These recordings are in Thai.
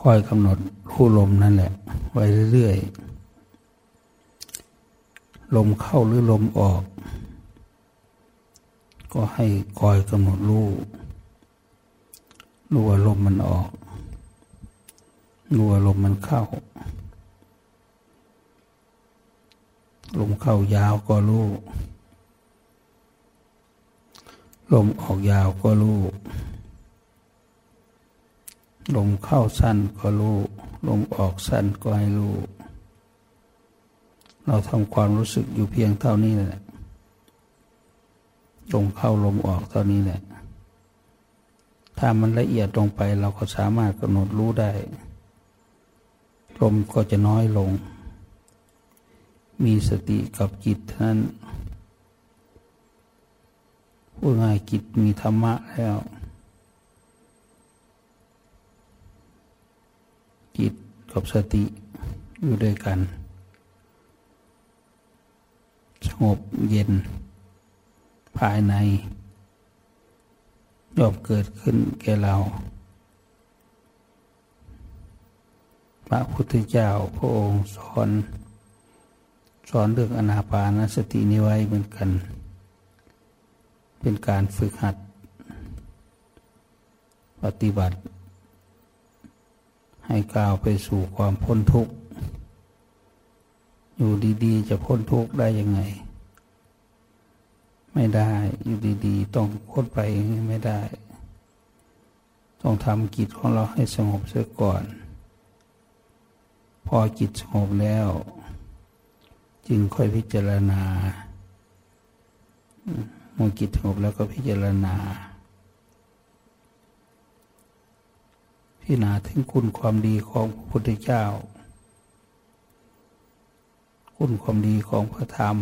คอยกำหนดรู้ลมนั่นแหละ ไว้เรื่อยๆ ลมเข้าหรือลมออก ก็ให้คอยกำหนดรู้รู้ว่าลมมันออกรู้ว่าลมมันเข้า ลมเข้ายาวก็รู้ลมออกยาวก็รู้ ลมเข้าสั้นก็รู้ ลมออกสั้นก็ให้รู้ เราทำความรู้สึกอยู่เพียงเท่านี้แหละ ลมเข้าลมออกเท่านี้แหละ ถ้ามันละเอียดลงไปเราก็สามารถกำหนดรู้ได้ ลมก็จะน้อยลง มีสติกับจิตนั้นพูดง่ายจิตมีธรรมะแล้ว จิต กับสติอยู่ด้วยกัน สงบเย็น ภายในย่อมเกิดขึ้นแก่เรา พระพุทธเจ้าพระองค์สอน สอนเรื่องอนาปานสตินี้ไว้เหมือนกัน เป็นการฝึกหัด ปฏิบัติ ให้ก้าวไปสู่ความพ้นทุกข์ อยู่ดีๆ จะพ้นทุกข์ได้ยังไง ไม่ได้อยู่ดีๆ ต้องพ้นไปไม่ได้ ต้องทำกิจของเราให้สงบเสียก่อน พอจิตสงบแล้ว จึงค่อยพิจารณาเมื่อจิตสงบแล้วก็พิจารณา พิจารณาถึงคุณความดีของพระพุทธเจ้า คุณความดีของพระธรรม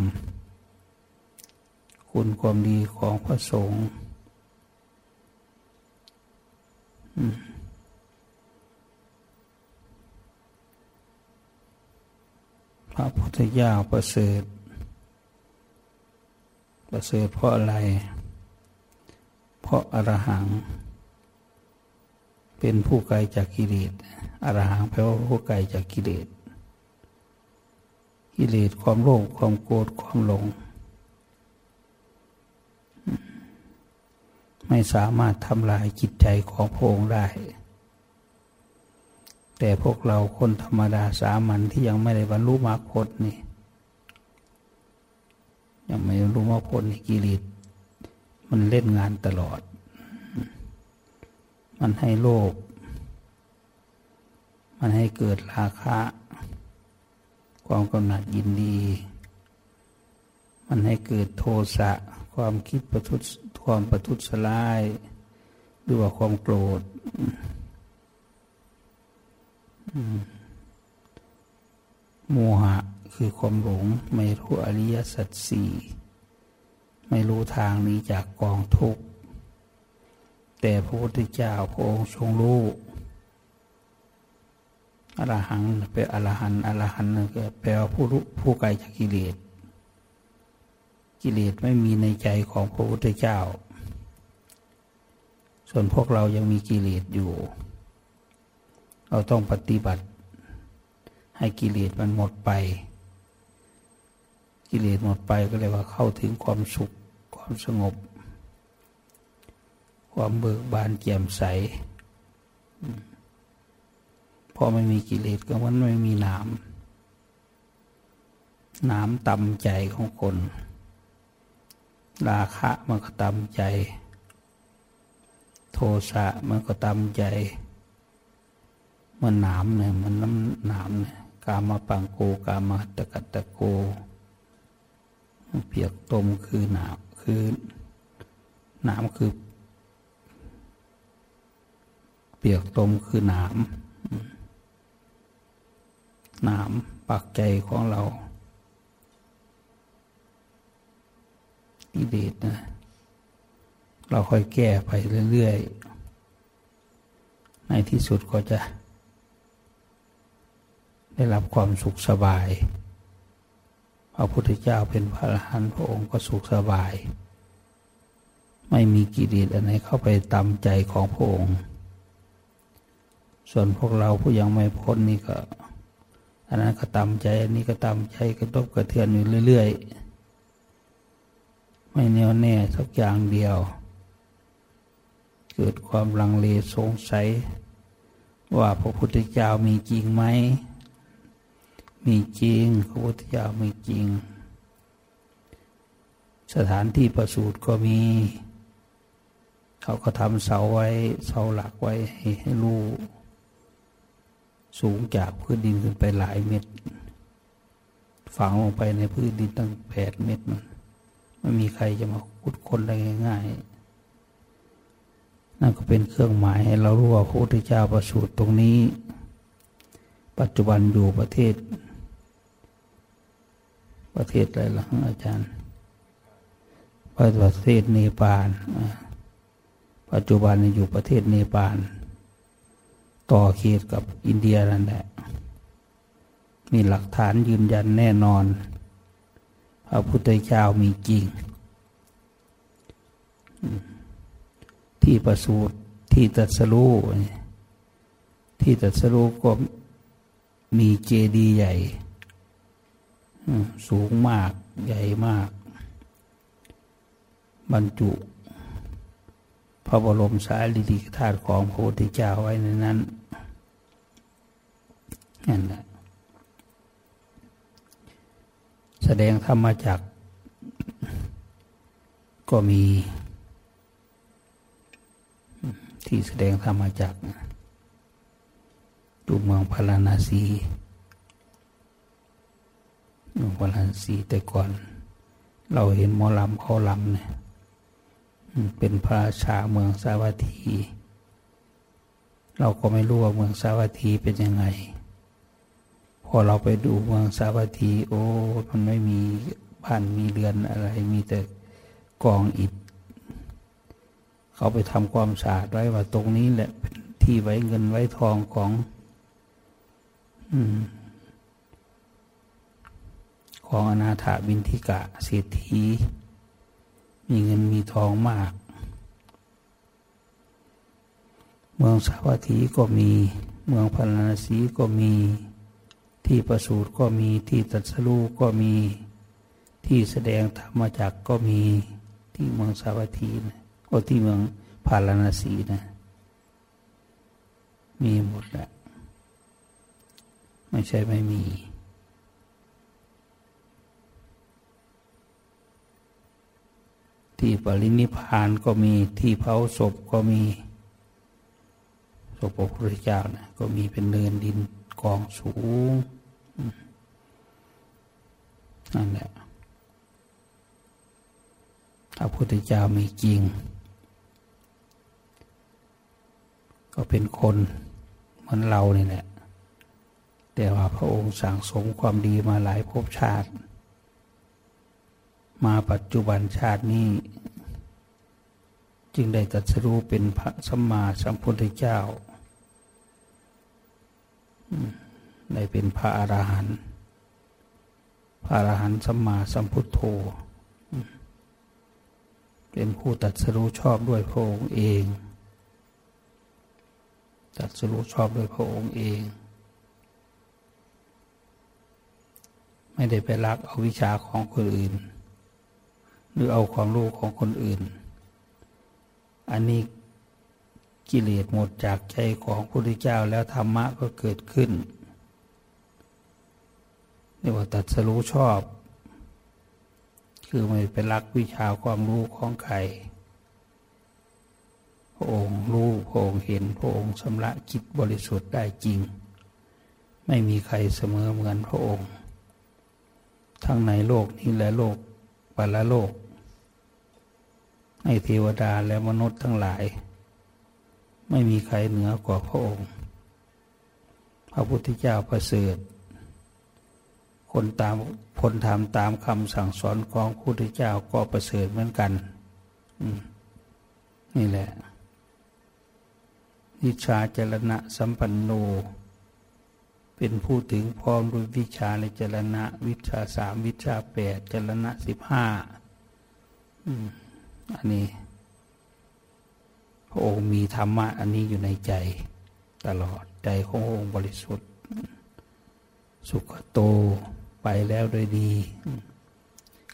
คุณความดีของพระสงฆ์พระพุทธเจ้าประเสริฐ ประเสริฐเพราะอะไร เพราะอรหัง เป็นผู้ไกลจากกิเลสอรหังแปลว่าผู้ไกลจากกิเลสกิเลสความโลภความโกรธความหลง ไม่สามารถทำลายจิตใจของพระองค์ได้ แต่พวกเราคนธรรมดาสามัญที่ยังไม่ได้บรรลุมรรคผลนี่ยังไม่รู้มรรคผลนี่กิเลสมันเล่นงานตลอด มันให้โลภ มันให้เกิดราคะ ความกำหนัดยินดี มันให้เกิดโทสะ ความคิดประทุษความประทุษร้ายหรือว่าความโกรธโมหะคือความหลงไม่รู้อริยสัจสี่ไม่รู้ทางนี้จากกองทุกข์ แต่พระพุทธเจ้าพระองค์ทรงรู้อรหังเป็นอรหันอรหันนั่นก็แปลว่าผู้รู้ผู้ไกลจากกิเลสกิเลสไม่มีในใจของพระพุทธเจ้า ส่วนพวกเรายังมีกิเลสอยู่ เราต้องปฏิบัติ ให้กิเลสมันหมดไป กิเลสหมดไปก็เลยว่าเข้าถึงความสุขความสงบ ความเบิกบานแจ่มใสพอไม่มีกิเลสก็มันไม่มีหน้ำน้ำตำใจของคน ราคะมันก็ตำใจ โทสะมันก็ตำใจ มันหนามเนี่ยมันน้ำหนามเนี่ยกามาปังโกกามาตะกัตะโก เปียกตมคือหนามคือหนามคือ เปียกตมคือหนามหนามปักใจของเรากิเลสนะ เราค่อยแก้ไปเรื่อยๆ ในที่สุดก็จะ ได้รับความสุขสบาย พระพุทธเจ้าเป็นพระอรหันต์พระองค์ก็สุขสบาย ไม่มีกิเลสอะไรเข้าไปตำใจของพระองค์ ส่วนพวกเราผู้ยังไม่พ้นนี่ก็อันนั้นก็ตามใจ อันนี้ก็ตามใจกระทบกระเทือนอยู่เรื่อย ๆ ไม่แน่วแน่สักอย่างเดียว เกิดความลังเลสงสัย ว่าพระพุทธเจ้ามีจริงไหม มีจริง พระพุทธเจ้ามีจริง สถานที่ประสูติก็มี เขาก็ทำเสาไว้ เสาหลักไว้ให้รู้ สูงจากพื้นดินขึ้นไปหลายเมตร ฝังลงไปในพื้นดินตั้งแปดเมตรมันไม่มีใครจะมาขุดคนได้ง่ายๆนั่นก็เป็นเครื่องหมายให้เรารู้ว่าพระพุทธเจ้าประสูติตรงนี้ ปัจจุบันอยู่ประเทศ ประเทศอะไรล่ะอาจารย์ ประเทศเนปาลปัจจุบันอยู่ประเทศเนปาล ต่อเขตกับอินเดียนั่นแหละมีหลักฐานยืนยันแน่นอน พระพุทธเจ้ามีจริง ที่ประสูตรที่ตัดสรู้ที่ตัดสรู้ก็มีเจดีย์ใหญ่สูงมากใหญ่มาก บรรจุ พระบรมสารีริกธาตุของพระพุทธเจ้าไว้ในนั้น นั่นแหละแสดงธรรมมาจากก็มี ที่แสดงธรรมมาจากดูเมืองพาราณสีเมืองพาราณสีแต่ก่อน เราเห็นหมอลำเขาลำเนี่ยเป็นพระชาเมืองสาวัตถี เราก็ไม่รู้ว่าเมืองสาวัตถีเป็นยังไง พอเราไปดูเมืองสาวัตถี โอ้มันไม่มีบ้านมีเรือนอะไร มีแต่กองอิฐ เขาไปทำความสะอาดไว้ว่าตรงนี้แหละที่ไว้เงินไว้ทองของของอนาถาบินทิกะเศรษฐีมีเงินมีทองมาก เมืองสาวัตถีก็มี เมืองพาราณสีก็มี ที่ประสูติก็มีที่ตัดสรู้ก็มี ที่แสดงธรรมจักก็มีที่เมืองสาวัตถีนะก็ที่เมืองพาราณสีนะ มีหมดแหละไม่ใช่ไม่มีที่ปรินิพานก็มีที่เผาศพก็มีศพพระพุทธเจ้านะก็มีเป็นเนินดินกองสูง นั่นแหละพระพุทธเจ้ามีจริง ก็เป็นคนเหมือนเรานี่แหละ แต่ว่าพระองค์สั่งสมความดีมาหลายภพชาติ มาปัจจุบันชาตินี้ จึงได้ตัดสรู้เป็นพระสัมมาสัมพุทธเจ้า ได้เป็นพระอรหันต์พระอรหันต์สัมมาสัมพุทโธเป็นผู้ตัดสรู้ชอบด้วยพระองค์เอง ตัดสรู้ชอบด้วยพระองค์เอง ไม่ได้ไปรักเอาวิชาของคนอื่น หรือเอาความรู้ของคนอื่น อันนี้กิเลสหมดจากใจของพระพุทธเจ้าแล้วธรรมะก็เกิดขึ้น เรียกว่าตัดสรู้ชอบ คือไม่เป็นรักวิชาความรู้ของใครพระองค์รู้พระองค์เห็นพระองค์ชำระจิตบริสุทธิ์ได้จริง ไม่มีใครเสมอเหมือนพระองค์ ทั้งในโลกนี้และโลกปรโลกให้เทวดาและมนุษย์ทั้งหลาย ไม่มีใครเหนือกว่าพระองค์ พระพุทธเจ้าประเสริฐ คนตามคนทำตามคำสั่งสอนของพระพุทธเจ้าก็ประเสริฐเหมือนกันนี่แหละวิชาจรณะสัมปันโน เป็นผู้ถึงพร้อมด้วยวิชาในจรณะ วิชาสามวิชาแปดจรณะสิบห้าอันนี้ พระองค์มีธรรมะอันนี้อยู่ในใจ ตลอดใจขององค์บริสุทธิ์ สุขโตไปแล้วโดยดี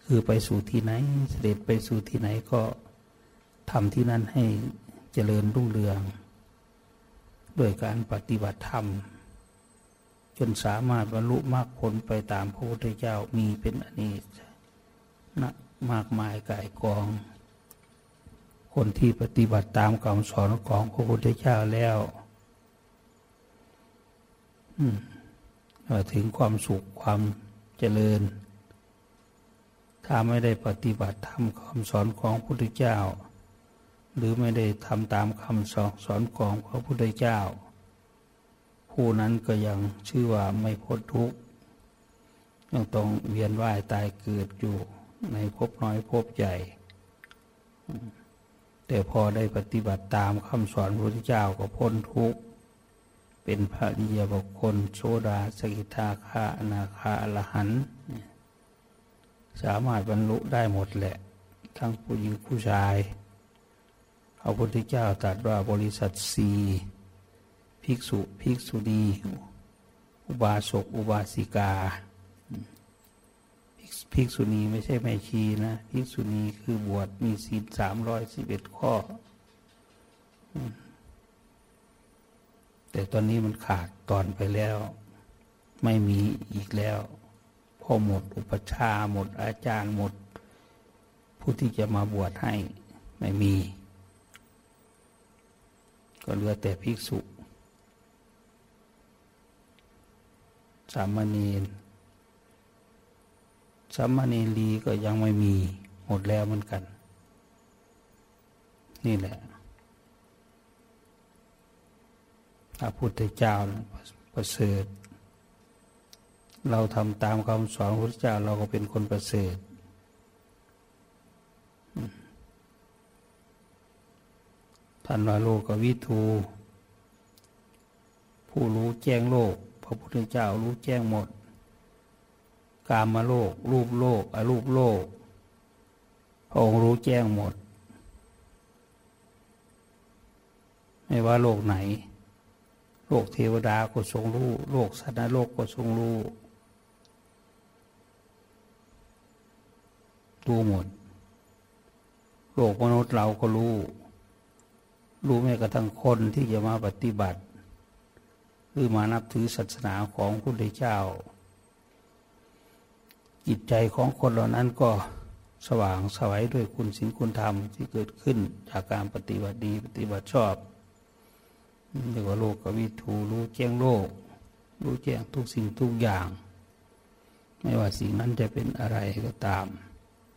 คือไปสู่ที่ไหน เสด็จไปสู่ที่ไหนก็ทำที่นั่นให้เจริญรุ่งเรือง ด้วยการปฏิบัติธรรม จนสามารถบรรลุมรรคผลไปตามพระพุทธเจ้ามีเป็นอเนกนะมากมายกายกอง คนที่ปฏิบัติตามคำสอนของพระพุทธเจ้าแล้ว ถึงความสุขความเจริญ ถ้าไม่ได้ปฏิบัติตามคำสอนของพระพุทธเจ้า หรือไม่ได้ทำตามคำสอนสอนของพระพุทธเจ้า ผู้นั้นก็ยังชื่อว่าไม่พ้นทุกข์ยังต้องเวียนว่ายตายเกิดอยู่ในภพน้อยภพใหญ่ แต่พอได้ปฏิบัติตามคำสอนพระพุทธเจ้าก็พ้นทุกข์ เป็นพระนิยบุคคล โสดาสกิทาคาอนาคาอรหันสามารถบรรลุได้หมดแหละ ทั้งผู้หญิงผู้ชายพระพุทธเจ้าตรัสว่าบริษัทสีภิกษุภิกษุณีอุบาสกอุบาสิกา ภิกษุณีไม่ใช่แม่ชีนะ ภิกษุณีคือบวชมีศีลสามร้อยสิบเอ็ดข้อ แต่ตอนนี้มันขาดตอนไปแล้ว ไม่มีอีกแล้วพอหมดอุปชาหมดอาจารย์หมด ผู้ที่จะมาบวชให้ไม่มี ก็เหลือแต่ภิกษุ สามเณรสามเณรีก็ยังไม่มี หมดแล้วเหมือนกัน นี่แหละ พระพุทธเจ้าประเสริฐ เราทำตามคำสอนพระพุทธเจ้าเราก็เป็นคนประเสริฐท่านว่าโลกวิทู ผู้รู้แจ้งโลก พระพุทธเจ้ารู้แจ้งหมด กามาโลก รูปโลกอรูปโลก พระองค์รู้แจ้งหมด ไม่ว่าโลกไหน กเทวดาก็ทรงรู้ โลกสัตว์โลกก็ทรงรู้รู้หมด โลกมนุษย์เราก็รู้ รู้แม้กระทั่งคนที่จะมาปฏิบัติหรือมานับถือศาสนาของพระพุทธเจ้า จิตใจของคนเหล่านั้นก็สว่างสวัยด้วยคุณศีลคุณธรรมที่เกิดขึ้นจากการปฏิบัติดีปฏิบัติชอบ เรียกว่าโลกกวิถูรู้แจ้งโลก รู้แจ้งทุกสิ่งทุกอย่าง ไม่ว่าสิ่งนั้นจะเป็นอะไรก็ตาม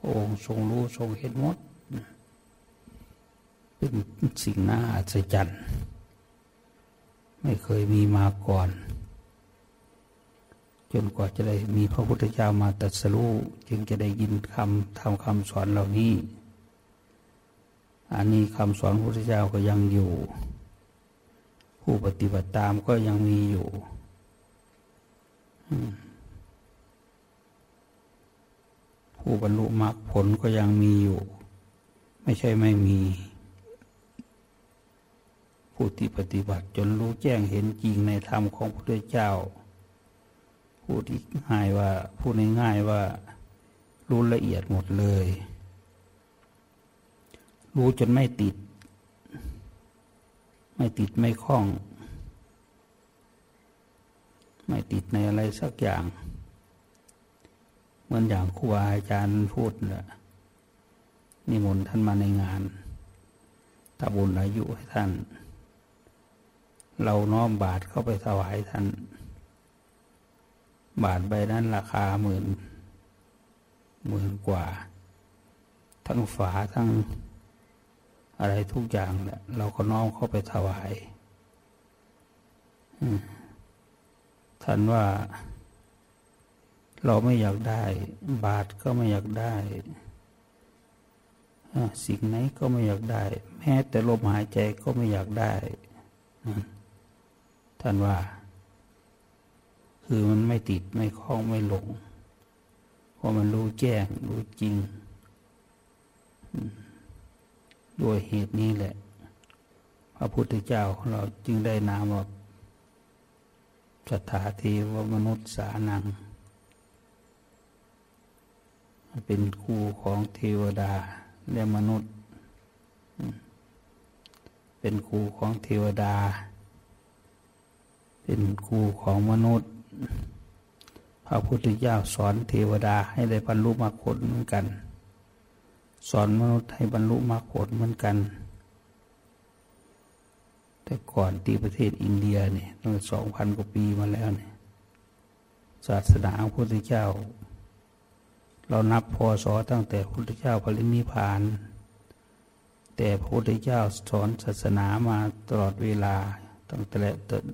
องค์ทรงรู้ทรงเห็นหมด เป็นสิ่งน่าอัศจรรย์ไม่เคยมีมาก่อน จนกว่าจะได้มีพระพุทธเจ้ามาตรัสรู้จึงจะได้ยินคำทำคำสอนเหล่านี้ อันนี้คำสอนพระพุทธเจ้าก็ยังอยู่ ผู้ปฏิบัติตามก็ยังมีอยู่ผู้บรรลุมรรคผลก็ยังมีอยู่ ไม่ใช่ไม่มี ผู้ที่ปฏิบัติจนรู้แจ้งเห็นจริงในธรรมของพระพุทธเจ้า ผู้ที่ง่ายว่าผู้ในง่ายว่า รู้ละเอียดหมดเลย รู้จนไม่ติด ติดไม่คล้อง ไม่ติดในอะไรสักอย่าง เหมือนอย่างครูอาจารย์พูดนะนิมนต์ท่านมาในงานตาบุญอายุให้ท่าน เราน้อมบาทเข้าไปถวายท่าน บาทใบนั้นราคาหมื่นหมื่นกว่า ทั้งฝาทั้ง อะไรทุกอย่างแหละเราก็น้อมเข้าไปถวายท่านว่า เราไม่อยากได้ บาทก็ไม่อยากได้สิ่งไหนก็ไม่อยากได้ แม้แต่ลมหายใจก็ไม่อยากได้ ท่านว่า คือมันไม่ติดไม่คล้องไม่หลง เพราะมันรู้แจ้งรู้จริง ด้วยเหตุนี้แหละ พระพุทธเจ้าเราจึงได้นามว่าสถาเทวมนุษย์สานัง เป็นครูของเทวดาและมนุษย์ เป็นครูของเทวดา เป็นครูของมนุษย์ พระพุทธเจ้าสอนเทวดาให้ได้บรรลุมรรคผลเหมือนกัน สอนมนุษย์ให้บรรลุมรรคผลเหมือนกัน แต่ก่อนที่ประเทศอินเดียเนี่ยตั้งสองพันกว่าปีมาแล้วเนี่ยศาสนาพระพุทธเจ้า เรานับพศตั้งแต่พระพุทธเจ้าปรินิพาน แต่พระพุทธเจ้าสอนศาสนามาตลอดเวลาตั้งแต่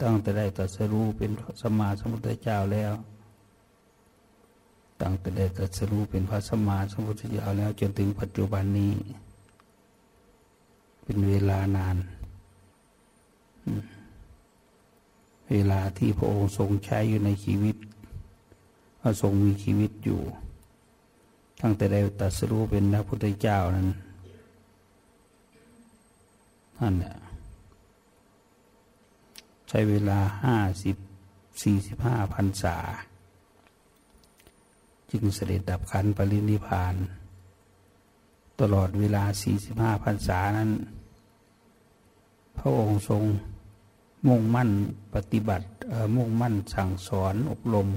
ตั้งแต่ได้ตรัสรู้เป็นสมมาสมุทธเจ้าแล้ว ตั้งแต่ได้ตรัสรู้เป็นพระสมมาสมุทธเจ้าแล้วจนถึงปัจจุบันนี้ เป็นเวลานาน เวลาที่พระองค์ทรงใช้อยู่ในชีวิตพระทรงมีชีวิตอยู่ ตั้งแต่ได้ตัดสรู้เป็นพระพุทธเจ้านั้นนั่นแหละใช้เวลาห้าสิบสี่สิบห้าพันษา จึงเสด็จดับขันปรินิพาน ตลอดเวลาสี่สิบห้าพันษานั้น พระองค์ทรงมุ่งมั่นปฏิบัติมุ่งมั่นสั่งสอนอบรม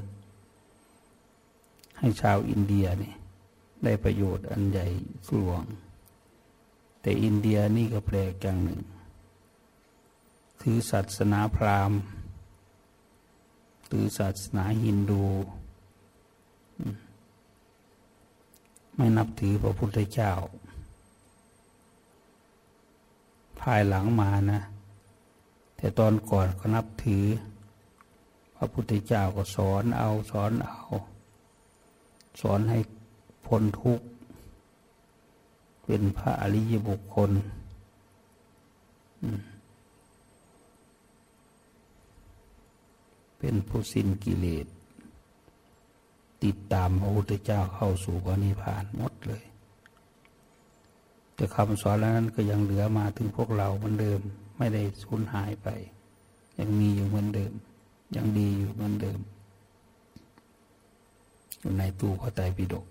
ให้ชาวอินเดียนี่ได้ประโยชน์อันใหญ่หลวง แต่อินเดียนี่ก็แปลกอย่างหนึ่ง ถือศาสนาพราหมณ์ ถือศาสนาฮินดู ไม่นับถือพระพุทธเจ้า ภายหลังมานะ แต่ตอนก่อนก็นับถือ พระพุทธเจ้าก็สอนเอาสอนเอา สอนให้พ้นทุกข์ เป็นพระอริยบุคคลเป็นผู้สิ้นกิเลส ติดตามพระพุทธเจ้าเข้าสู่พระนิพพานหมดเลย แต่คำสอนนั้นก็ยังเหลือมาถึงพวกเราเหมือนเดิม ไม่ได้สูญหายไป ยังมีอยู่เหมือนเดิม ยังดีอยู่เหมือนเดิม อยู่ในตู้พระไตรปิฎก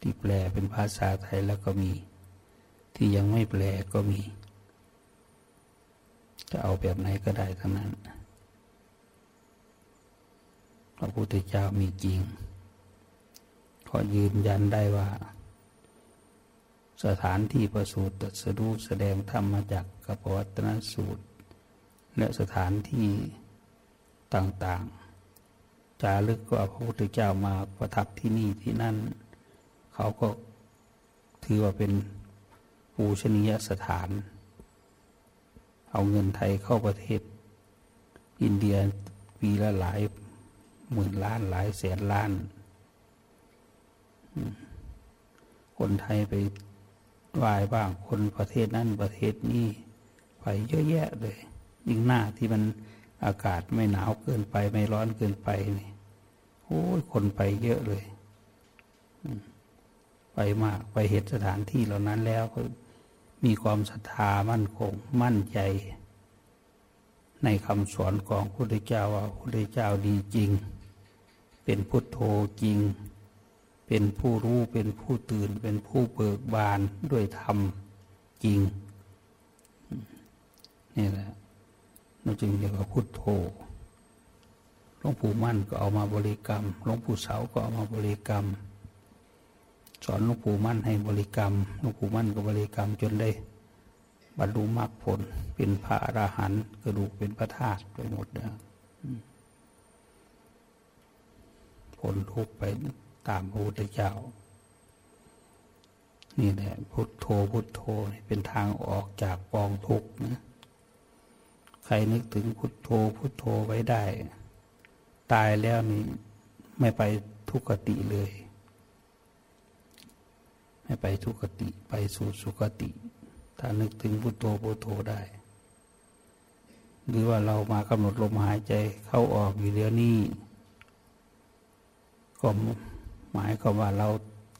ที่แปลเป็นภาษาไทยแล้วก็มี ที่ยังไม่แปลก็มี จะเอาแบบไหนก็ได้ทั้งนั้น พระพุทธเจ้ามีจริง ขอยืนยันได้ว่า สถานที่ประสูติตรัสรู้แสดงธรรมมาจากกปวัตนสูตร และสถานที่ต่างๆ จารึกก็พระพุทธเจ้ามาประทับที่นี่ที่นั่น เขาก็ถือว่าเป็นปูชนียสถาน เอาเงินไทยเข้าประเทศ อินเดียปีละหลาย หมื่นล้านหลายแสนล้าน คนไทยไปวายบ้าง คนประเทศนั้นประเทศนี้ไปเยอะแยะเลยยิ่งหน้าที่มันอากาศไม่หนาวเกินไปไม่ร้อนเกินไปนี่โอ้ยคนไปเยอะเลย ไปมากไปเหตุสถานที่เหล่านั้นแล้วก็มีความศรัทธามั่นคงมั่นใจ ในคำสอนของพระพุทธเจ้าว่าพระพุทธเจ้าดีจริง เป็นพุทโธจริง เป็นผู้รู้เป็นผู้ตื่น เป็นผู้เบิกบานด้วยธรรมจริง นี่แหละนั่นจึงเรียกว่าพุทโธหลวงปู่มั่นก็เอามาบริกรรมหลวงปู่เสาก็เอามาบริกรรม สอนหลวงปู่มั่นให้บริกรรมหลวงปู่มั่นก็บริกรรมจนได้บรรลุมรรคผลเป็นพระอรหันต์กระดูกเป็นพระธาตุไปหมดเลย ผลทุกไปตามพระพุทธเจ้า นี่แหละพุทโธพุทโธเป็นทางออกจากกองทุกข์นะใครนึกถึงพุทโธพุทโธไว้ได้ ตายแล้วนี่ไม่ไปทุกขติเลย ไม่ไปทุกขติไปสู่สุขติ ถ้านึกถึงพุทโธพุทโธได้ หรือว่าเรามากำหนดลมหายใจเข้าออกอยู่เดี๋ยวนี้ ก็หมายความว่าเรา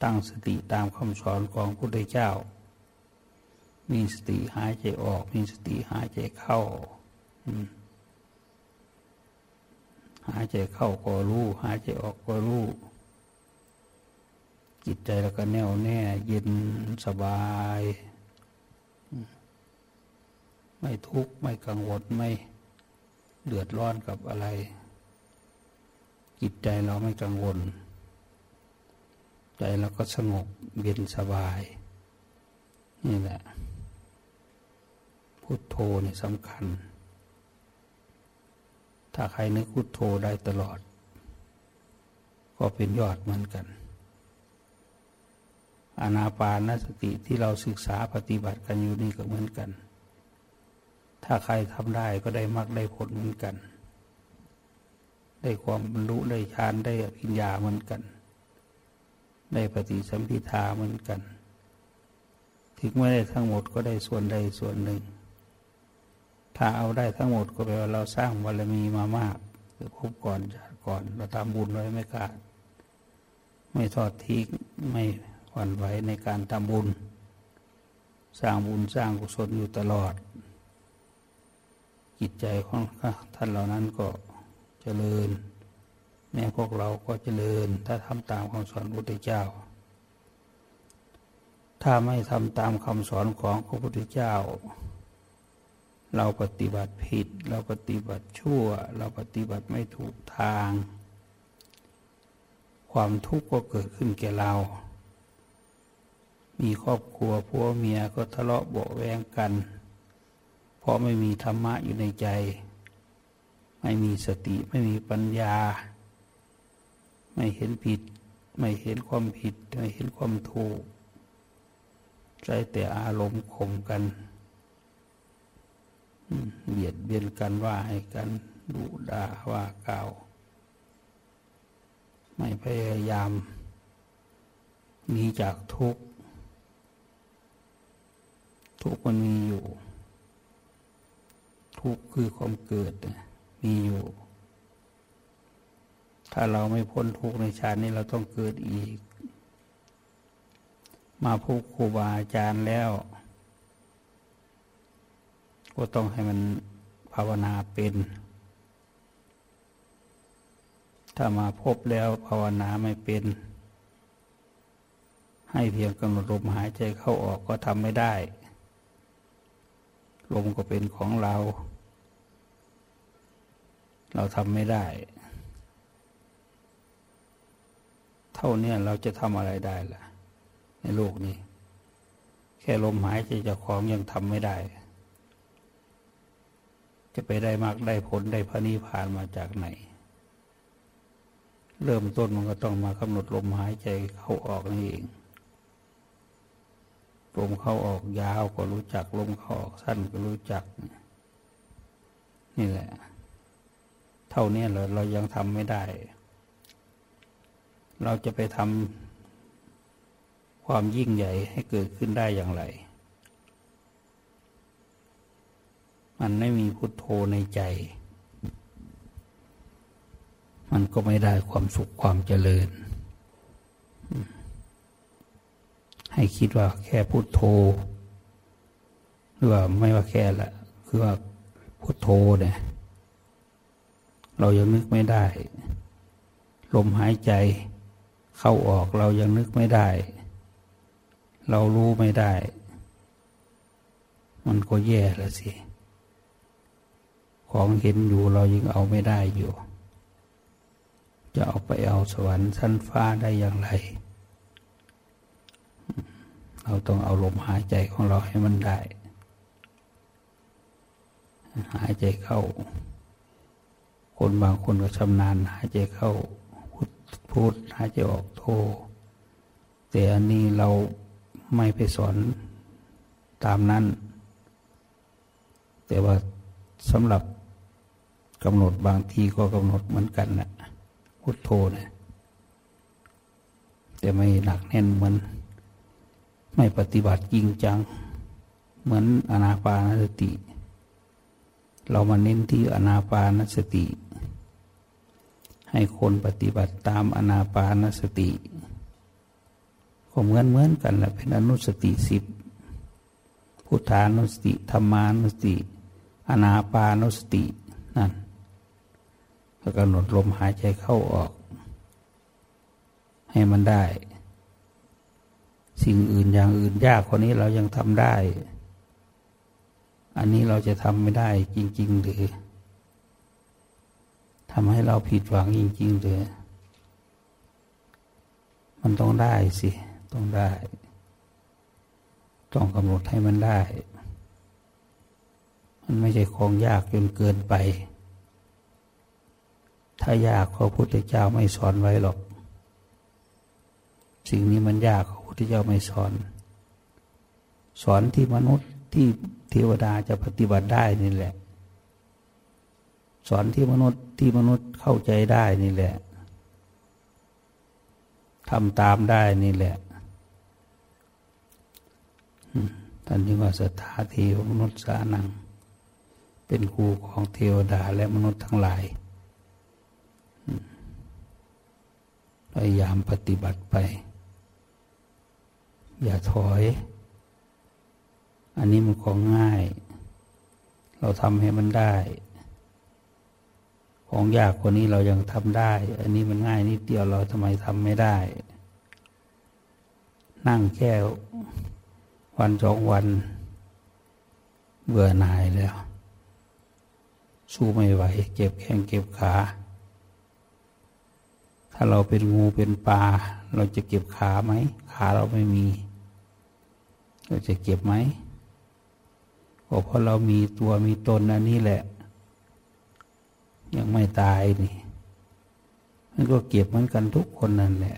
ตั้งสติตามคำสอนของพระพุทธเจ้า มีสติหายใจออก มีสติหายใจเข้าหายใจเข้าก็รู้ หายใจออกก็รู้ จิตใจแล้วก็แน่วแน่ เย็นสบาย ไม่ทุกข์ ไม่กังวลไม่เดือดร้อนกับอะไร จิตใจเราไม่กังวล ใจเราก็สงบเย็นสบาย นี่แหละ พุทโธนี่สำคัญ ถ้าใครนึกพุทโธได้ตลอด ก็เป็นยอดเหมือนกัน อานาปานสติที่เราศึกษาปฏิบัติกันอยู่นี่ก็เหมือนกัน ถ้าใครทำได้ก็ได้มรรคได้ผลเหมือนกัน ได้ความรรลุได้ฌานได้ปัญญาเหมือนกัน ได้ปฏิสัมพิทาเหมือนกัน ถึงไม่ได้ทั้งหมดก็ได้ส่วนใดส่วนหนึ่ง ถ้าเอาได้ทั้งหมดก็แปลว่าเราสร้างบารมีมามากหรือพบก่อนชาติก่อนเราทำบุญไว้ไม่ขาด ไม่ทอดทิ้งไม่หวั่นไหวในการทำบุญ สร้างบุญสร้างกุศลอยู่ตลอด จิตใจของท่านเหล่านั้นก็ เจริญ แม้พวกเราก็เจริญ ถ้าทำตามคำสอนพระพุทธเจ้า ถ้าไม่ทำตามคำสอนของพระพุทธเจ้า เราปฏิบัติผิด เราปฏิบัติชั่ว เราปฏิบัติไม่ถูกทาง ความทุกข์ก็เกิดขึ้นแก่เรา มีครอบครัวผัวเมียก็ทะเลาะเบาแวงกัน เพราะไม่มีธรรมะอยู่ในใจ ไม่มีสติไม่มีปัญญา ไม่เห็นผิด ไม่เห็นความผิด ไม่เห็นความถูก ใจแต่อารมณ์ข่มกันเบียดเบียนกันว่าให้กันดุด่าว่ากล่าว ไม่พยายามหนีจากทุกข์ทุกข์มันมีอยู่ ทุกข์คือความเกิด มีอยู่ ถ้าเราไม่พ้นทุกข์ในชาตินี้เราต้องเกิดอีก มาพบครูบาอาจารย์แล้ว ก็ต้องให้มันภาวนาเป็น ถ้ามาพบแล้วภาวนาไม่เป็น ให้เพียงกำหนดลมหายใจเข้าออกก็ทำไม่ได้ ลมก็เป็นของเรา เราทำไม่ได้ เท่านี้เราจะทำอะไรได้ล่ะ ในโลกนี้ แค่ลมหายใจจะของยังทำไม่ได้ จะไปได้มากได้ผลได้พระนิพพานมาจากไหน เริ่มต้นมันก็ต้องมากำหนดลมหายใจเข้าออกนี่เองลมเข้าออกยาวก็รู้จักลมเข้าออกสั้นก็รู้จัก นี่แหละ ท่านี้เราเรายังทำไม่ได้ เราจะไปทำความยิ่งใหญ่ให้เกิดขึ้นได้อย่างไร มันไม่มีพุทโธในใจ มันก็ไม่ได้ความสุขความเจริญ ให้คิดว่าแค่พุทโธ หรือว่าไม่ว่าแค่ละ คือว่าพุทโธเนี่ย เรายังนึกไม่ได้ ลมหายใจเข้าออกเรายังนึกไม่ได้ เรารู้ไม่ได้ มันก็แย่แล้วสิ ของเห็นอยู่เรายังเอาไม่ได้อยู่ จะเอาไปเอาสวรรค์ชั้นฟ้าได้อย่างไร เราต้องเอาลมหายใจของเราให้มันได้ หายใจเข้า คนบางคนก็ชำนาญหายใจเข้าพุทพูดหายใจออกโท แต่อันนี้เราไม่ไปสอนตามนั้น แต่ว่าสำหรับกำหนดบางทีก็กำหนดเหมือนกันนะพุทโธนะแต่ไม่หนักแน่นเหมือนไม่ปฏิบัติจริงจัง เหมือนอนาปานสติ เรามาเน้นที่อนาปานสติ ให้คนปฏิบัติตามอนาปานสติก็เหมือนเหมือนกันแหละเป็นอนุสติสิบพุทธานุสติธรรมานุสติอนาปานุสตินั่นก็กำหนดลมหายใจเข้าออก ให้มันได้ สิ่งอื่นอย่างอื่นยากกว่านี้เรายังทำได้ อันนี้เราจะทำไม่ได้จริง ๆ หรือ ทำให้เราผิดหวังจริงๆหรือมันต้องได้สิ ต้องได้ ต้องกำหนดให้มันได้ มันไม่ใช่ของยากจนเกินไป ถ้ายากพระพุทธเจ้าไม่สอนไว้หรอก สิ่งนี้มันยากพระพุทธเจ้าไม่สอน สอนที่มนุษย์ที่เทวดาจะปฏิบัติได้นี่แหละ สอนที่มนุษย์ที่มนุษย์เข้าใจได้นี่แหละทำตามได้นี่แหละท่านจึงว่าสถาทีมนุษย์สานัง เป็นครูของเทวดาและมนุษย์ทั้งหลายพยายามปฏิบัติไป อย่าถอย อันนี้มันของง่าย เราทำให้มันได้ ของยากกว่านี้เรายังทำได้ อันนี้มันง่ายนิดเดียวเราทำไมทำไม่ได้ นั่งแค่วันสองวัน เบื่อหน่ายแล้ว สู้ไม่ไหวเจ็บแข้งเก็บขา ถ้าเราเป็นงูเป็นปลา เราจะเก็บขาไหม ขาเราไม่มี เราจะเก็บไหมเพราะเรามีตัวมีตนอันนี้แหละ ยังไม่ตายนี่มันก็เก็บเหมือนกันทุกคนนั่นแหละ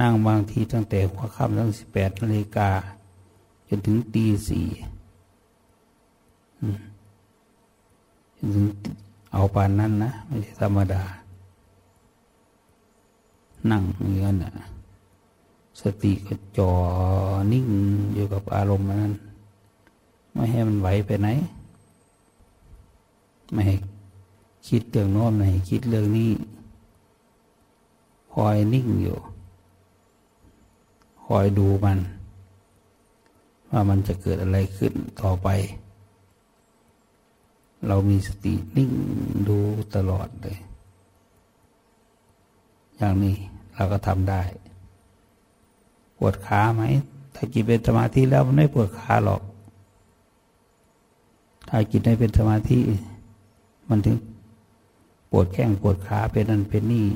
นั่งบางทีตั้งแต่หัวค่ำตั้งสิบแปดนาฬิกา จนถึงตีสี่จนถึงเอาปานนั้นนะไม่ใช่ธรรมดา นั่งอย่างนั้นนะสติก็จ่อนิ่งอยู่กับอารมณ์นั้น ไม่ให้มันไหวไปไหน ไม่ให้คิดเรื่องโน้นไม่ให้คิดเรื่องนี้คอยนิ่งอยู่ คอยดูมัน ว่ามันจะเกิดอะไรขึ้นต่อไป เรามีสตินิ่งดูตลอดเลย อย่างนี้เราก็ทำได้ ปวดขาไหม ถ้าจิตเป็นสมาธิแล้วมันไม่ปวดขาหรอก ถ้าจิตไม่เป็นสมาธิ มันถึงปวดแข้งปวดขาเป็นนั่นเป็นนี่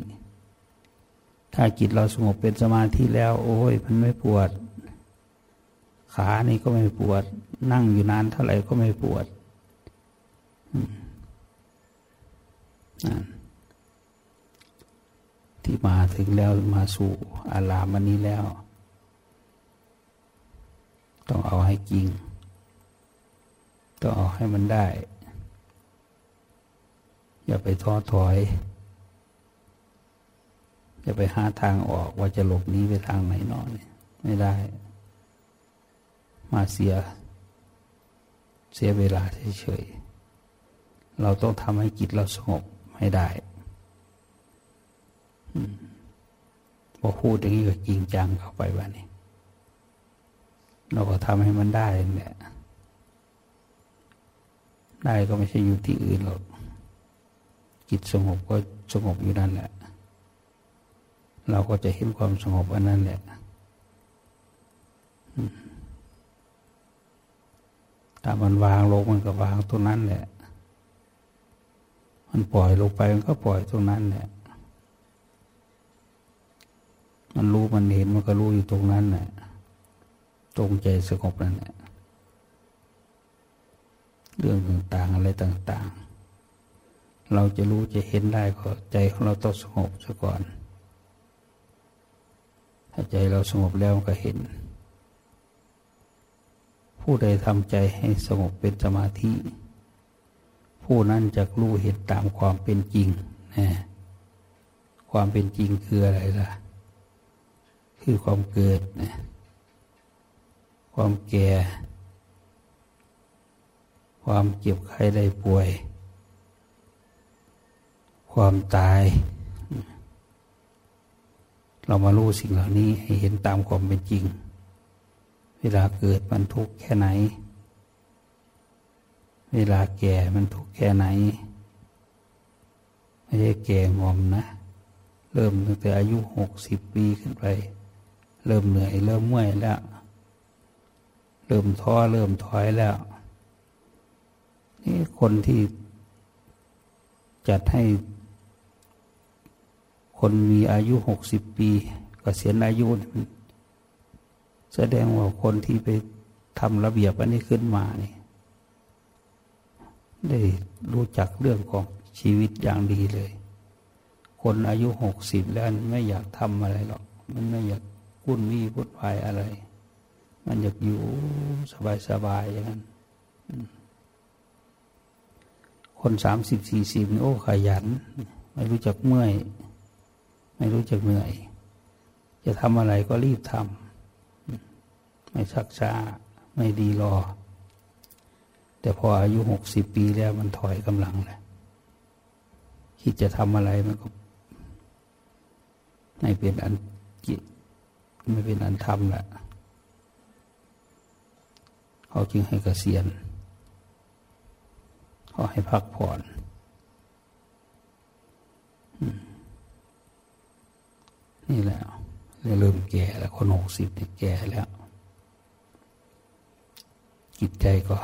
ถ้าจิตเราสงบเป็นสมาธิแล้ว โอ้ย มันไม่ปวด ขานี่ก็ไม่ปวด นั่งอยู่นานเท่าไหร่ก็ไม่ปวดที่มาถึงแล้วมาสู่อารามอันนี้แล้ว ต้องเอาให้จริง ต้องเอาให้มันได้ อย่าไปท้อถอย อย่าไปหาทางออกว่าจะหลบหนีไปทางไหนนอนไม่ได้ มาเสีย เสียเวลาเฉยๆเราต้องทำให้จิตเราสงบให้ได้พอพูดอย่างนี้ก็จริงจังเข้าไปว่านี่เราก็ทำให้มันได้เนี่ยได้ก็ไม่ใช่อยู่ที่อื่นหรอก จิตสงบก็สงบอยู่นั่นแหละ เราก็จะเห็นความสงบอันนั้นแหละถ้ามันวางลงมันก็วางตรงนั้นแหละ มันปล่อยลงไปมันก็ปล่อยตรงนั้นแหละ มันรู้มันเห็นมันก็รู้อยู่ตรงนั้นแหละ ตรงใจสงบนั่นแหละ เรื่องต่างๆอะไรต่าง ๆ เราจะรู้จะเห็นได้ก็ใจของเราต้องสงบซะก่อน ถ้าใจเราสงบแล้วก็เห็น ผู้ใดทำใจให้สงบเป็นสมาธิ ผู้นั้นจะรู้เห็นตามความเป็นจริงนะความเป็นจริงคืออะไรล่ะ คือความเกิดนะความแก่ ความเจ็บไข้ได้ป่วย ความตาย เรามารู้สิ่งเหล่านี้ให้เห็นตามความเป็นจริง เวลาเกิดมันทุกข์แค่ไหน เวลาแก่มันทุกข์แค่ไหน ไม่ใช่แก่งอมนะ เริ่มตั้งแต่อายุหกสิบปีขึ้นไป เริ่มเหนื่อยเริ่มเมื่อยแล้ว เริ่มท้อเริ่มถอยแล้วนี่คนที่จัดให้ คนมีอายุหกสิบปีกเกษียณอายุแสดงว่าคนที่ไปทำระเบียบอันนี้ขึ้นมานี่ได้รู้จักเรื่องของชีวิตอย่างดีเลย คนอายุหกสิบแล้วไม่อยากทำอะไรหรอก มันไม่อยากกุ้นวี่พุดวายอะไร มันอยากอยู่สบายๆอย่างนั้น คนสามสิบสี่สิบนี่โอ้ขยัน ไม่รู้จักเมื่อย ไม่รู้จักเหนื่อย จะทำอะไรก็รีบทำไม่ชักช้าไม่ดีรอ แต่พออายุหกสิบปีแล้วมันถอยกำลังเลยคิดจะทำอะไรมันก็ ไม่เป็นอันจิตไม่เป็นอันทำแหละเขาจึงให้เกษียณเขอให้พักผ่อน นี่แหละเริ่มแก่แล้วคนหกสิบนี่แก่แล้ว จิตใจก็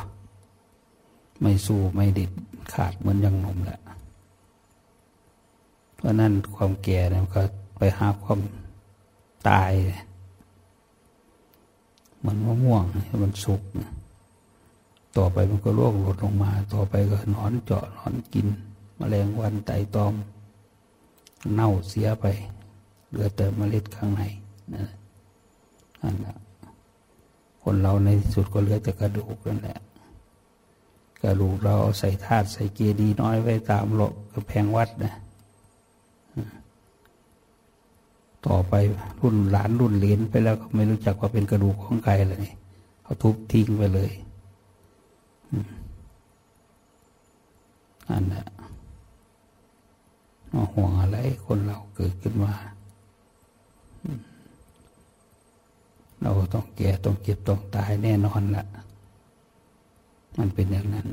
ไม่สู้ไม่เด็ดขาดเหมือนยังนมแหละเพราะนั้นความแก่เนี่ยก็ไปหาความตายเหมือนมะม่วงมันสุก ต่อไปมันก็ร่วงหลดลงมา ต่อไปก็นอนเจาะนอนกินมแมลงวันไตตอม เน่าเสียไป เหลือแต่เมล็ดข้างในนั่นแหละคนเราในที่สุดก็เหลือแต่กระดูกนั่นแหละ กระดูกเราใส่ธาตุใส่เกดีน้อยไว้ตามโลกกระแพงวัดนะต่อไปรุ่นหลานรุ่นเหลนไปแล้วก็ไม่รู้จักว่าเป็นกระดูกของใครเลยเขาทุบทิ้งไปเลยอันนั้นห่วงอะไรคนเราเกิดขึ้นมา เราต้องแก่ต้องเก็บต้องตายแน่นอนละมันเป็นอย่างนั้น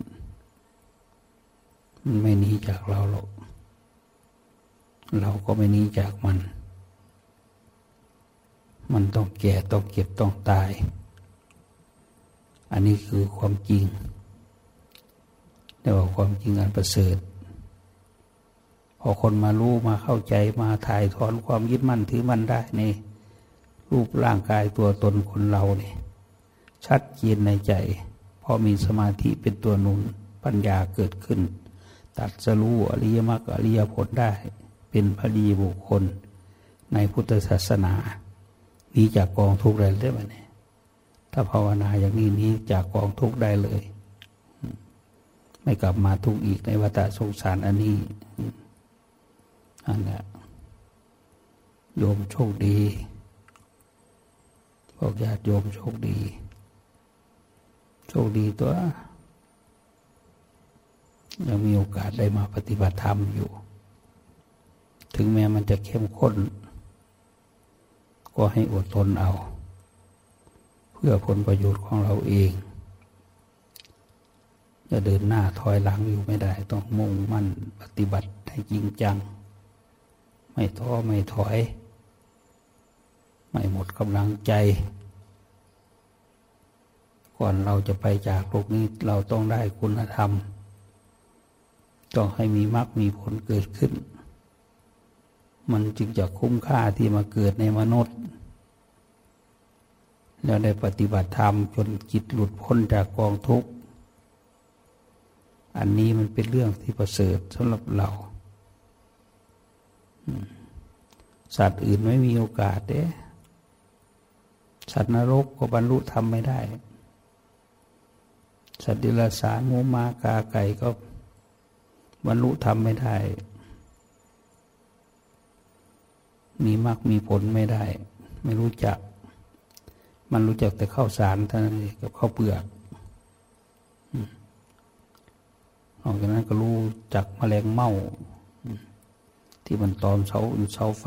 มันไม่หนีจากเราหรอก เราก็ไม่หนีจากมัน มันต้องแก่ต้องเก็บต้องตาย อันนี้คือความจริงรียกว่าความจริงอันประเสริฐพอคนมารู้มาเข้าใจมาถ่ายถอนความยึดมั่นถือมั่นได้ใน รูปร่างกายตัวตนคนเราเนี่ยชัดเจนในใจ พอมีสมาธิเป็นตัวนุนปัญญาเกิดขึ้น ตัดสรู้อริยมรรคอริยผลได้ เป็นพระดีบุคคล ในพุทธศาสนานี้จากกองทุกข์ได้ได้ไหมเนี่ยถ้าภาวนาอย่างนี้นี้จากกองทุกข์ได้เลย ไม่กลับมาทุกข์อีกในวัฏสงสารอันนี้อันนี้โยมโชคดี พวกญาติโยมโชคดี โชคดีตัวยังมีโอกาสได้มาปฏิบัติธรรมอยู่ ถึงแม้มันจะเข้มข้น ก็ให้อดทนเอา เพื่อผลประโยชน์ของเราเองจะเดินหน้าถอยหลังอยู่ไม่ได้ ต้องมุ่งมั่นปฏิบัติให้จริงจัง ไม่ท้อไม่ถอย ไม่หมดกำลังใจ ก่อนเราจะไปจากโลกนี้เราต้องได้คุณธรรม ต้องให้มีมรรคมีผลเกิดขึ้น มันจึงจะคุ้มค่าที่มาเกิดในมนุษย์ แล้วได้ปฏิบัติธรรมจนจิตหลุดพ้นจากกองทุกข์ อันนี้มันเป็นเรื่องที่ประเสริฐสำหรับเราสัตว์อื่นไม่มีโอกาสเด้ สัตว์นรกก็บรรลุธรรมไม่ได้ สัตว์ดิลสารงูมากาไก่ก็บรรลุธรรมไม่ได้ มีมากมีผลไม่ได้ ไม่รู้จัก มันรู้จักแต่ข้าวสารเท่านั้นกับข้าวเปลือกนอกจากนั้นก็รู้จักแมลงเม่าที่มันตอนเช้าเช้าไฟ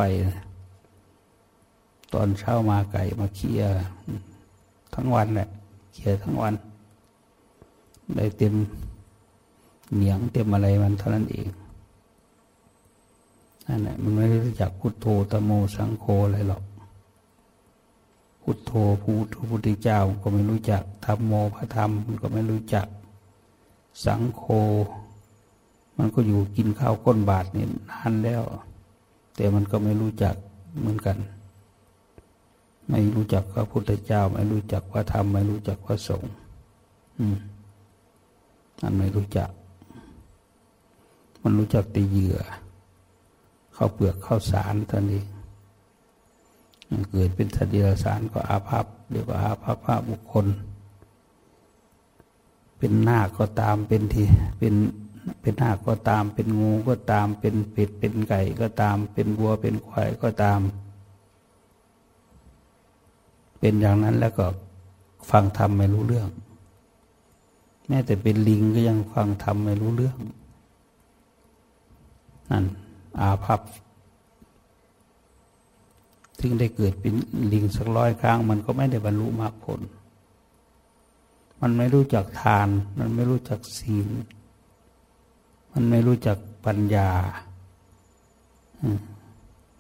ตอนเช้ามาไก่มาเคี่ยททั้งวันแหละเขี่ยทั้งวันได้เต็มเหนียงเต็มอะไรมันเท่านั้นเองนั่นแหละมันไม่รู้จักพุทโธตโมสังโฆอะไรหรอก พุทโธพูทพุทธเจ้าก็ไม่รู้จักธรรมโมพระธรรมมันก็ไม่รู้จัก สังโฆมันก็อยู่กินข้าวก้นบาทนี่นานแล้ว แต่มันก็ไม่รู้จักเหมือนกัน ไม่รู้จักพระพุทธเจ้า ไม่รู้จักพระธรรม ไม่รู้จักพระสงฆ์อืมมันไม่รู้จัก มันรู้จักต่เหยื่อข้าวเปลือกข้าวสารท่านี้เกิดเป็นสตว์เดรัจฉานก็อาภัพเรียกว่าอาภัพบุคคล เป็นหน้าก็ตามเป็นทีเป็นเป็นหน้าก็ตามเป็นงูก็ตามเป็นเป็ดเป็นไก่ก็ตาม เป็นวัวเป็นควายก็ตาม เป็นอย่างนั้นแล้วก็ฟังธรรมไม่รู้เรื่อง แม้แต่เป็นลิงก็ยังฟังธรรมไม่รู้เรื่อง นั่น อาภัพถึงได้เกิดเป็นลิงสักร้อยครั้ง มันก็ไม่ได้บรรลุมรรคผล มันไม่รู้จักทาน มันไม่รู้จักศีล มันไม่รู้จักปัญญา